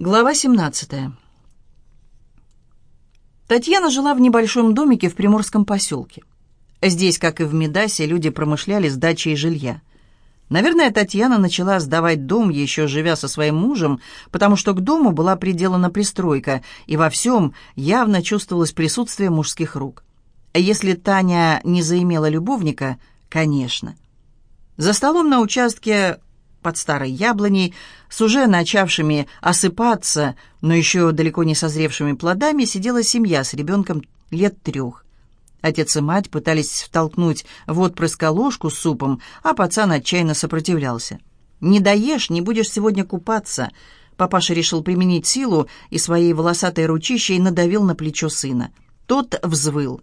Глава 17. Татьяна жила в небольшом домике в Приморском поселке. Здесь, как и в Медасе, люди промышляли сдачей жилья. Наверное, Татьяна начала сдавать дом, еще живя со своим мужем, потому что к дому была приделана пристройка, и во всем явно чувствовалось присутствие мужских рук. Если Таня не заимела любовника, конечно. За столом на участке под старой яблоней, с уже начавшими осыпаться, но еще далеко не созревшими плодами, сидела семья с ребенком лет трех. Отец и мать пытались втолкнуть в отпрыска ложку с супом, а пацан отчаянно сопротивлялся. «Не доешь, не будешь сегодня купаться». Папаша решил применить силу и своей волосатой ручищей надавил на плечо сына. Тот взвыл.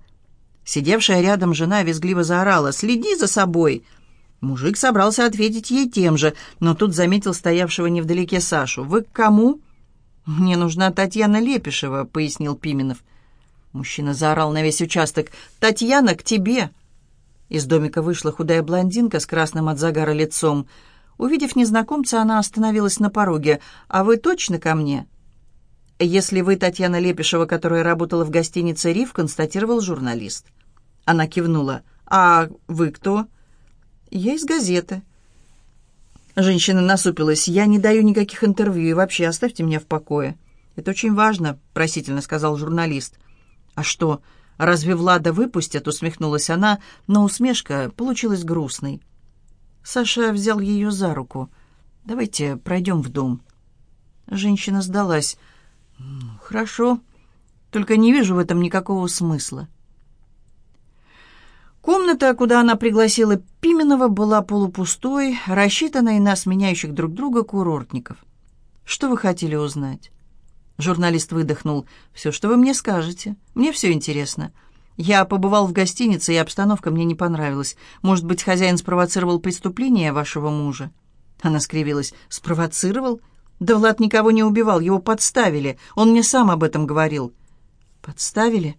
Сидевшая рядом жена визгливо заорала «Следи за собой!» Мужик собрался ответить ей тем же, но тут заметил стоявшего невдалеке Сашу. «Вы к кому?» «Мне нужна Татьяна Лепишева», — пояснил Пименов. Мужчина заорал на весь участок. «Татьяна, к тебе!» Из домика вышла худая блондинка с красным от загара лицом. Увидев незнакомца, она остановилась на пороге. «А вы точно ко мне?» «Если вы Татьяна Лепишева, которая работала в гостинице «Риф», констатировал журналист. Она кивнула. «А вы кто?» «Я из газеты». Женщина насупилась. «Я не даю никаких интервью, и вообще оставьте меня в покое». «Это очень важно», — просительно сказал журналист. «А что, разве Влада выпустят?» — усмехнулась она, но усмешка получилась грустной. Саша взял ее за руку. «Давайте пройдем в дом». Женщина сдалась. «Хорошо, только не вижу в этом никакого смысла». Комната, куда она пригласила Пименова, была полупустой, рассчитанной на сменяющих друг друга курортников. «Что вы хотели узнать?» Журналист выдохнул. «Все, что вы мне скажете. Мне все интересно. Я побывал в гостинице, и обстановка мне не понравилась. Может быть, хозяин спровоцировал преступление вашего мужа?» Она скривилась. «Спровоцировал? Да Влад никого не убивал, его подставили. Он мне сам об этом говорил». «Подставили?»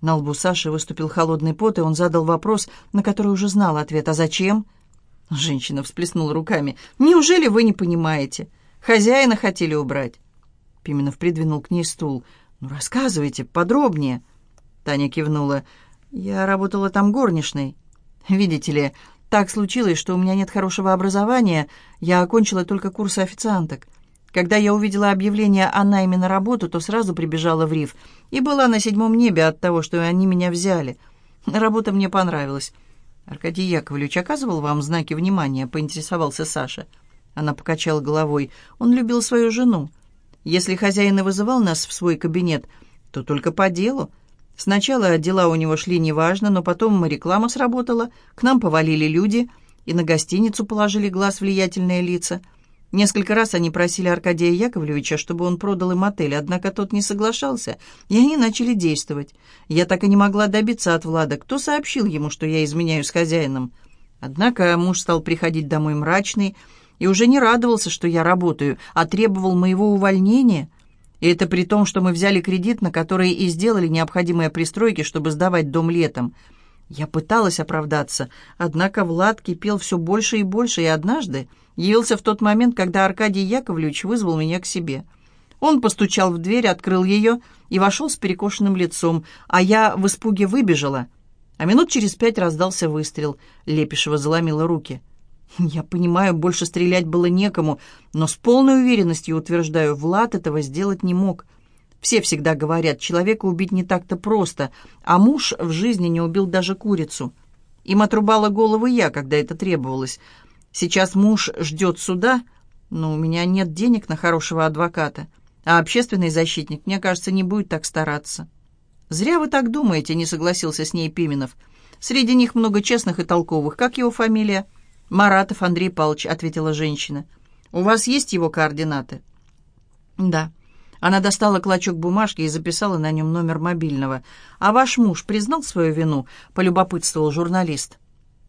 На лбу Саши выступил холодный пот, и он задал вопрос, на который уже знал ответ. «А зачем?» Женщина всплеснула руками. «Неужели вы не понимаете? Хозяина хотели убрать». Пименов придвинул к ней стул. «Ну, рассказывайте подробнее». Таня кивнула. «Я работала там горничной. Видите ли, так случилось, что у меня нет хорошего образования. Я окончила только курсы официанток. Когда я увидела объявление о найме на работу, то сразу прибежала в риф и была на седьмом небе от того, что они меня взяли. Работа мне понравилась. «Аркадий Яковлевич оказывал вам знаки внимания?» — поинтересовался Саша. Она покачала головой. «Он любил свою жену. Если хозяин и вызывал нас в свой кабинет, то только по делу. Сначала дела у него шли неважно, но потом реклама сработала, к нам повалили люди, и на гостиницу положили глаз влиятельные лица». Несколько раз они просили Аркадия Яковлевича, чтобы он продал им отель, однако тот не соглашался, и они начали действовать. Я так и не могла добиться от Влада, кто сообщил ему, что я изменяю с хозяином. Однако муж стал приходить домой мрачный и уже не радовался, что я работаю, а требовал моего увольнения. И это при том, что мы взяли кредит, на который и сделали необходимые пристройки, чтобы сдавать дом летом. Я пыталась оправдаться, однако Влад кипел все больше и больше, и однажды явился в тот момент, когда Аркадий Яковлевич вызвал меня к себе. Он постучал в дверь, открыл ее и вошел с перекошенным лицом, а я в испуге выбежала. А минут через пять раздался выстрел. Лепешева заломила руки. Я понимаю, больше стрелять было некому, но с полной уверенностью утверждаю, Влад этого сделать не мог. Все всегда говорят, человека убить не так-то просто, а муж в жизни не убил даже курицу. Им отрубала голову я, когда это требовалось. Сейчас муж ждет суда, но у меня нет денег на хорошего адвоката, а общественный защитник, мне кажется, не будет так стараться. «Зря вы так думаете», — не согласился с ней Пименов. «Среди них много честных и толковых. Как его фамилия?» «Маратов Андрей Павлович», — ответила женщина. «У вас есть его координаты?» «Да». Она достала клочок бумажки и записала на нем номер мобильного. «А ваш муж признал свою вину?» — полюбопытствовал журналист.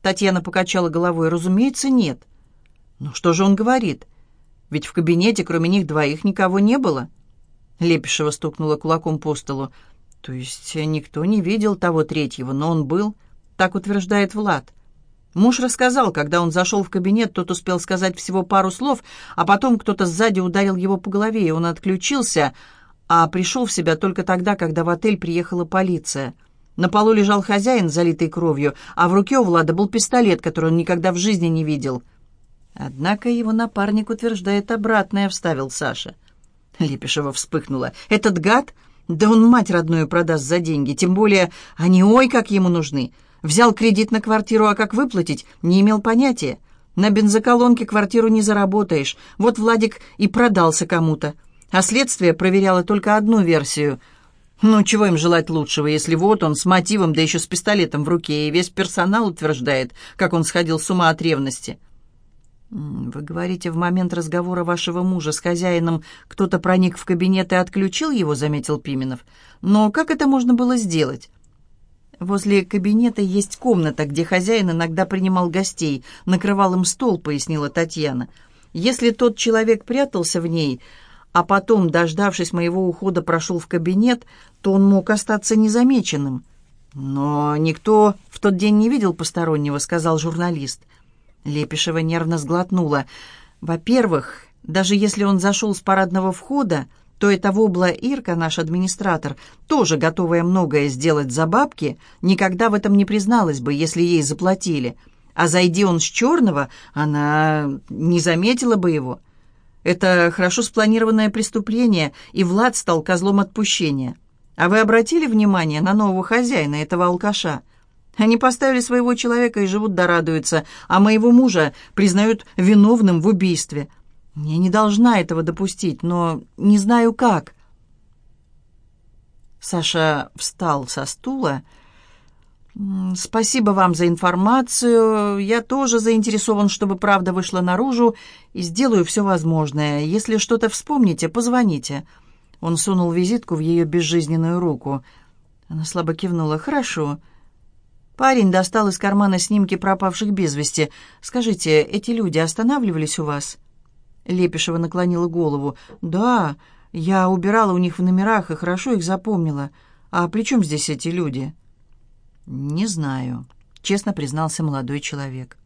Татьяна покачала головой. «Разумеется, нет». «Ну что же он говорит? Ведь в кабинете кроме них двоих никого не было». Лепешева стукнула кулаком по столу. «То есть никто не видел того третьего, но он был?» Так утверждает Влад. Муж рассказал, когда он зашел в кабинет, тот успел сказать всего пару слов, а потом кто-то сзади ударил его по голове, и он отключился, а пришел в себя только тогда, когда в отель приехала полиция. На полу лежал хозяин, залитый кровью, а в руке у Влада был пистолет, который он никогда в жизни не видел. Однако его напарник утверждает обратное, вставил Саша. Лепешева вспыхнула. «Этот гад? Да он мать родную продаст за деньги, тем более они ой как ему нужны. Взял кредит на квартиру, а как выплатить, не имел понятия. На бензоколонке квартиру не заработаешь. Вот Владик и продался кому-то. А следствие проверяло только одну версию. Ну, чего им желать лучшего, если вот он с мотивом, да еще с пистолетом в руке, и весь персонал утверждает, как он сходил с ума от ревности. «Вы говорите, в момент разговора вашего мужа с хозяином кто-то проник в кабинет и отключил его», — заметил Пименов. «Но как это можно было сделать?» «Возле кабинета есть комната, где хозяин иногда принимал гостей, накрывал им стол», — пояснила Татьяна. «Если тот человек прятался в ней, а потом, дождавшись моего ухода, прошел в кабинет, то он мог остаться незамеченным». «Но никто в тот день не видел постороннего», — сказал журналист. Лепешева нервно сглотнула. «Во-первых, даже если он зашел с парадного входа, то эта вобла Ирка, наш администратор, тоже готовая многое сделать за бабки, никогда в этом не призналась бы, если ей заплатили. А зайди он с черного, она не заметила бы его. Это хорошо спланированное преступление, и Влад стал козлом отпущения. А вы обратили внимание на нового хозяина, этого алкаша? Они поставили своего человека и живут да радуются, а моего мужа признают виновным в убийстве». Я не должна этого допустить, но не знаю как. Саша встал со стула. «Спасибо вам за информацию. Я тоже заинтересован, чтобы правда вышла наружу, и сделаю все возможное. Если что-то вспомните, позвоните». Он сунул визитку в ее безжизненную руку. Она слабо кивнула. «Хорошо». Парень достал из кармана снимки пропавших без вести. «Скажите, эти люди останавливались у вас?» Лепешева наклонила голову. «Да, я убирала у них в номерах и хорошо их запомнила. А при чем здесь эти люди?» «Не знаю», — честно признался молодой человек.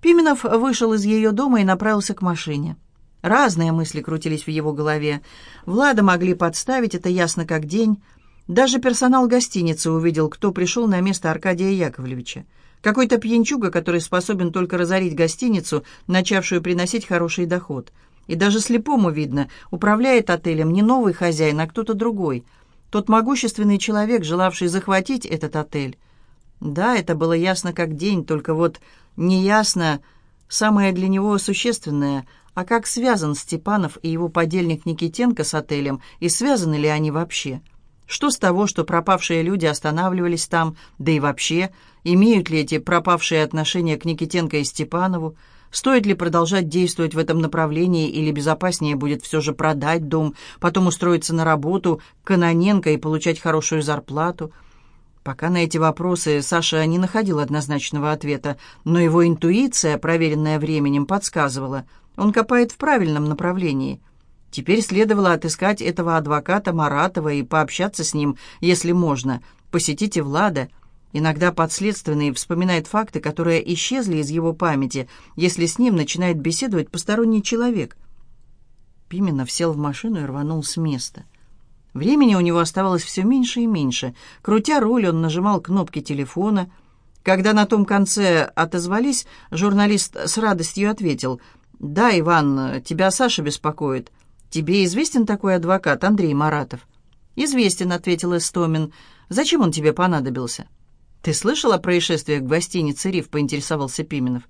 Пименов вышел из ее дома и направился к машине. Разные мысли крутились в его голове. Влада могли подставить, это ясно как день. Даже персонал гостиницы увидел, кто пришел на место Аркадия Яковлевича. Какой-то пьянчуга, который способен только разорить гостиницу, начавшую приносить хороший доход. И даже слепому видно, управляет отелем не новый хозяин, а кто-то другой. Тот могущественный человек, желавший захватить этот отель. Да, это было ясно как день, только вот неясно самое для него существенное, а как связан Степанов и его подельник Никитенко с отелем, и связаны ли они вообще. Что с того, что пропавшие люди останавливались там, да и вообще, имеют ли эти пропавшие отношения к Никитенко и Степанову, стоит ли продолжать действовать в этом направлении или безопаснее будет все же продать дом, потом устроиться на работу к Каноненко и получать хорошую зарплату. Пока на эти вопросы Саша не находил однозначного ответа, но его интуиция, проверенная временем, подсказывала, он копает в правильном направлении – Теперь следовало отыскать этого адвоката Маратова и пообщаться с ним, если можно. Посетите Влада. Иногда подследственный вспоминает факты, которые исчезли из его памяти, если с ним начинает беседовать посторонний человек. Пименов сел в машину и рванул с места. Времени у него оставалось все меньше и меньше. Крутя руль, он нажимал кнопки телефона. Когда на том конце отозвались, журналист с радостью ответил, «Да, Иван, тебя Саша беспокоит». «Тебе известен такой адвокат, Андрей Маратов?» «Известен», — ответил Истомин. «Зачем он тебе понадобился?» «Ты слышал о происшествиях в гостинице «Риф»?» — поинтересовался Пименов.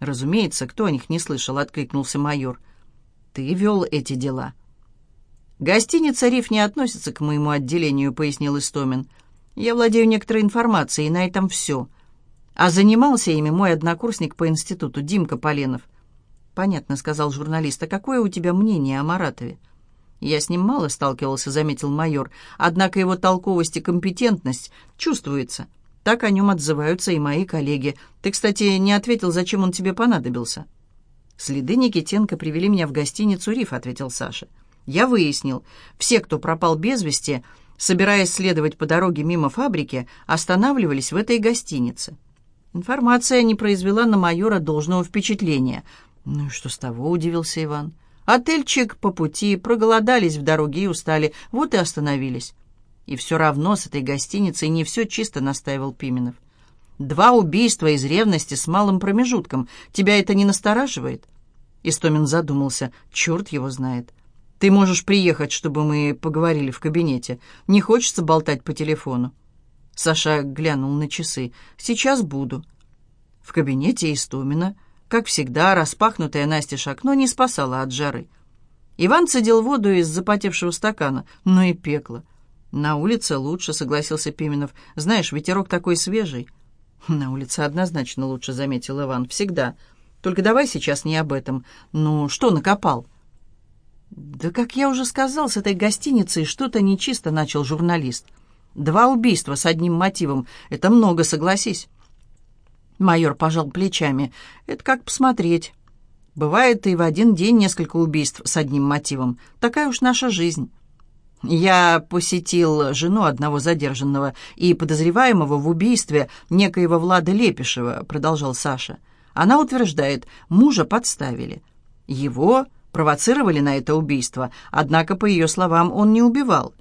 «Разумеется, кто о них не слышал?» — откликнулся майор. «Ты вел эти дела». «Гостиница «Риф» не относится к моему отделению», — пояснил Истомин. «Я владею некоторой информацией, и на этом все. А занимался ими мой однокурсник по институту, Димка Поленов. «Понятно», — сказал журналист. «А какое у тебя мнение о Маратове?» «Я с ним мало сталкивался», — заметил майор. «Однако его толковость и компетентность чувствуется. Так о нем отзываются и мои коллеги. Ты, кстати, не ответил, зачем он тебе понадобился». «Следы Никитенко привели меня в гостиницу «Риф», — ответил Саша. «Я выяснил. Все, кто пропал без вести, собираясь следовать по дороге мимо фабрики, останавливались в этой гостинице. Информация не произвела на майора должного впечатления. «Ну и что с того?» — удивился Иван. «Отельчик по пути, проголодались в дороге и устали, вот и остановились». «И все равно с этой гостиницей не все чисто», — настаивал Пименов. «Два убийства из ревности с малым промежутком. Тебя это не настораживает?» Истомин задумался. «Черт его знает. Ты можешь приехать, чтобы мы поговорили в кабинете. Не хочется болтать по телефону». Саша глянул на часы. «Сейчас буду». В кабинете Истомина, как всегда, распахнутое настежь окно не спасало от жары. Иван цедил воду из запотевшего стакана. Ну и пекло. «На улице лучше», — согласился Пименов. «Знаешь, ветерок такой свежий». «На улице однозначно лучше», — заметил Иван. «Всегда. Только давай сейчас не об этом. Ну, что накопал?» «Да, как я уже сказал, с этой гостиницей что-то нечисто», — начал журналист. «Два убийства с одним мотивом. Это много, согласись». Майор пожал плечами. «Это как посмотреть. Бывает и в один день несколько убийств с одним мотивом. Такая уж наша жизнь». Я посетил жену одного задержанного и подозреваемого в убийстве некоего Влада Лепишева, продолжал Саша. Она утверждает, мужа подставили. Его провоцировали на это убийство, однако, по ее словам, он не убивал.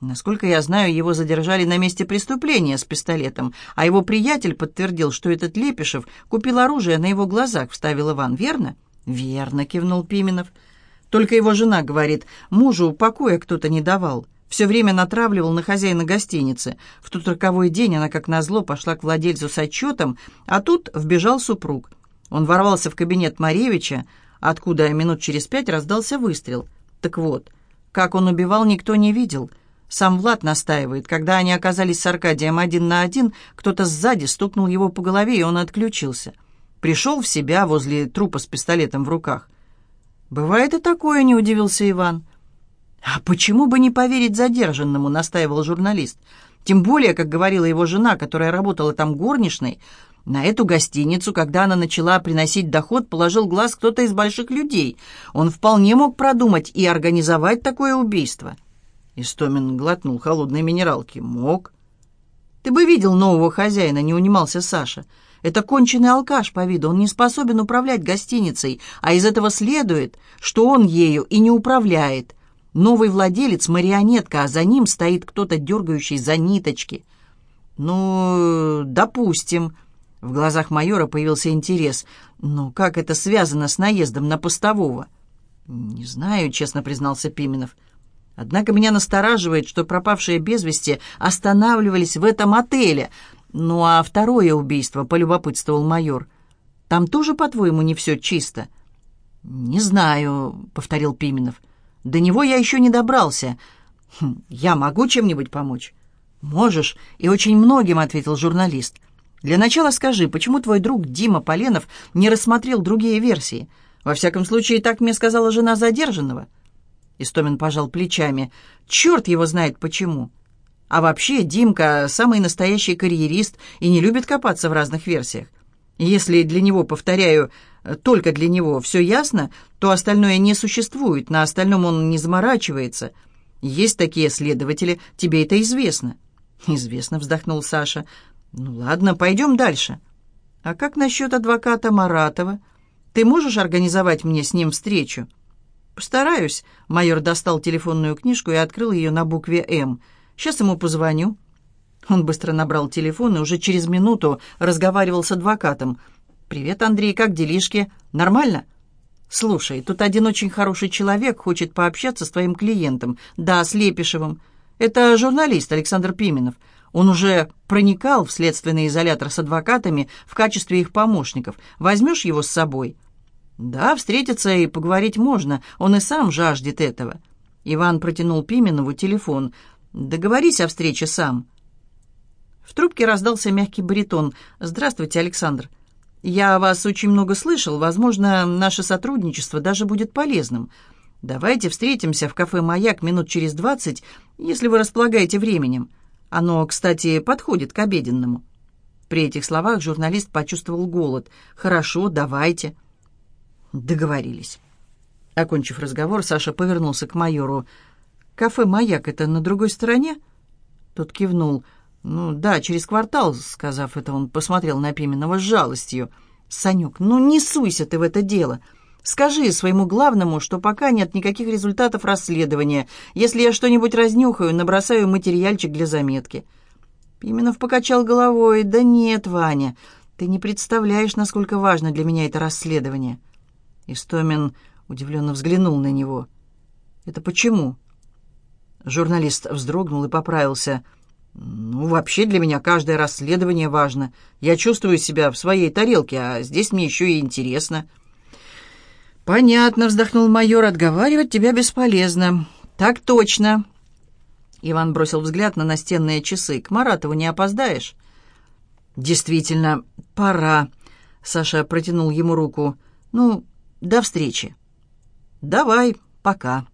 Насколько я знаю, его задержали на месте преступления с пистолетом, а его приятель подтвердил, что этот Лепишев купил оружие на его глазах, вставил Иван, верно? «Верно», — кивнул Пименов. Только его жена говорит, мужу покоя кто-то не давал. Все время натравливал на хозяина гостиницы. В тот роковой день она, как назло, пошла к владельцу с отчетом, а тут вбежал супруг. Он ворвался в кабинет Маревича, откуда минут через пять раздался выстрел. Так вот, как он убивал, никто не видел. Сам Влад настаивает, когда они оказались с Аркадием один на один, кто-то сзади стукнул его по голове, и он отключился. Пришел в себя возле трупа с пистолетом в руках. «Бывает и такое», — не удивился Иван. «А почему бы не поверить задержанному?» — настаивал журналист. «Тем более, как говорила его жена, которая работала там горничной, на эту гостиницу, когда она начала приносить доход, положил глаз кто-то из больших людей. Он вполне мог продумать и организовать такое убийство». Истомин глотнул холодной минералки. «Мог». «Ты бы видел нового хозяина», — не унимался Саша. Это конченый алкаш по виду, он не способен управлять гостиницей, а из этого следует, что он ею и не управляет. Новый владелец — марионетка, а за ним стоит кто-то, дергающий за ниточки. «Ну, допустим». В глазах майора появился интерес. «Но как это связано с наездом на постового?» «Не знаю», — честно признался Пименов. «Однако меня настораживает, что пропавшие без вести останавливались в этом отеле. «Ну а второе убийство», — полюбопытствовал майор. «Там тоже, по-твоему, не все чисто?» «Не знаю», — повторил Пименов. «До него я еще не добрался. Хм, я могу чем-нибудь помочь?» «Можешь, и очень многим», — ответил журналист. «Для начала скажи, почему твой друг Дима Поленов не рассмотрел другие версии? Во всяком случае, так мне сказала жена задержанного». Истомин пожал плечами. «Черт его знает почему. А вообще, Димка самый настоящий карьерист и не любит копаться в разных версиях. Если для него, повторяю, только для него все ясно, то остальное не существует, на остальном он не заморачивается. Есть такие следователи, тебе это известно. Известно, вздохнул Саша. Ну ладно, пойдем дальше. А как насчет адвоката Маратова? Ты можешь организовать мне с ним встречу? Постараюсь. Майор достал телефонную книжку и открыл ее на букве «М». Сейчас ему позвоню». Он быстро набрал телефон и уже через минуту разговаривал с адвокатом. «Привет, Андрей, как делишки? Нормально?» «Слушай, тут один очень хороший человек хочет пообщаться с твоим клиентом. Да, с Лепишевым. Это журналист Александр Пименов. Он уже проникал в следственный изолятор с адвокатами в качестве их помощников. Возьмешь его с собой?» «Да, встретиться и поговорить можно. Он и сам жаждет этого». Иван протянул Пименову телефон. Договорись о встрече сам». В трубке раздался мягкий баритон. «Здравствуйте, Александр. Я о вас очень много слышал. Возможно, наше сотрудничество даже будет полезным. Давайте встретимся в кафе «Маяк» минут через двадцать, если вы располагаете временем. Оно, кстати, подходит к обеденному». При этих словах журналист почувствовал голод. «Хорошо, давайте». Договорились. Окончив разговор, Саша повернулся к майору. «Кафе «Маяк» — это на другой стороне?» Тот кивнул. «Ну да, через квартал», — сказав это, он посмотрел на Пименова с жалостью. «Санек, ну не суйся ты в это дело. Скажи своему главному, что пока нет никаких результатов расследования. Если я что-нибудь разнюхаю, набросаю материальчик для заметки». Пименов покачал головой. «Да нет, Ваня, ты не представляешь, насколько важно для меня это расследование». Истомин удивленно взглянул на него. «Это почему?» Журналист вздрогнул и поправился. «Ну, вообще для меня каждое расследование важно. Я чувствую себя в своей тарелке, а здесь мне еще и интересно». «Понятно», — вздохнул майор, — «отговаривать тебя бесполезно». «Так точно». Иван бросил взгляд на настенные часы. «К Маратову не опоздаешь?» «Действительно, пора», — Саша протянул ему руку. «Ну, до встречи». «Давай, пока».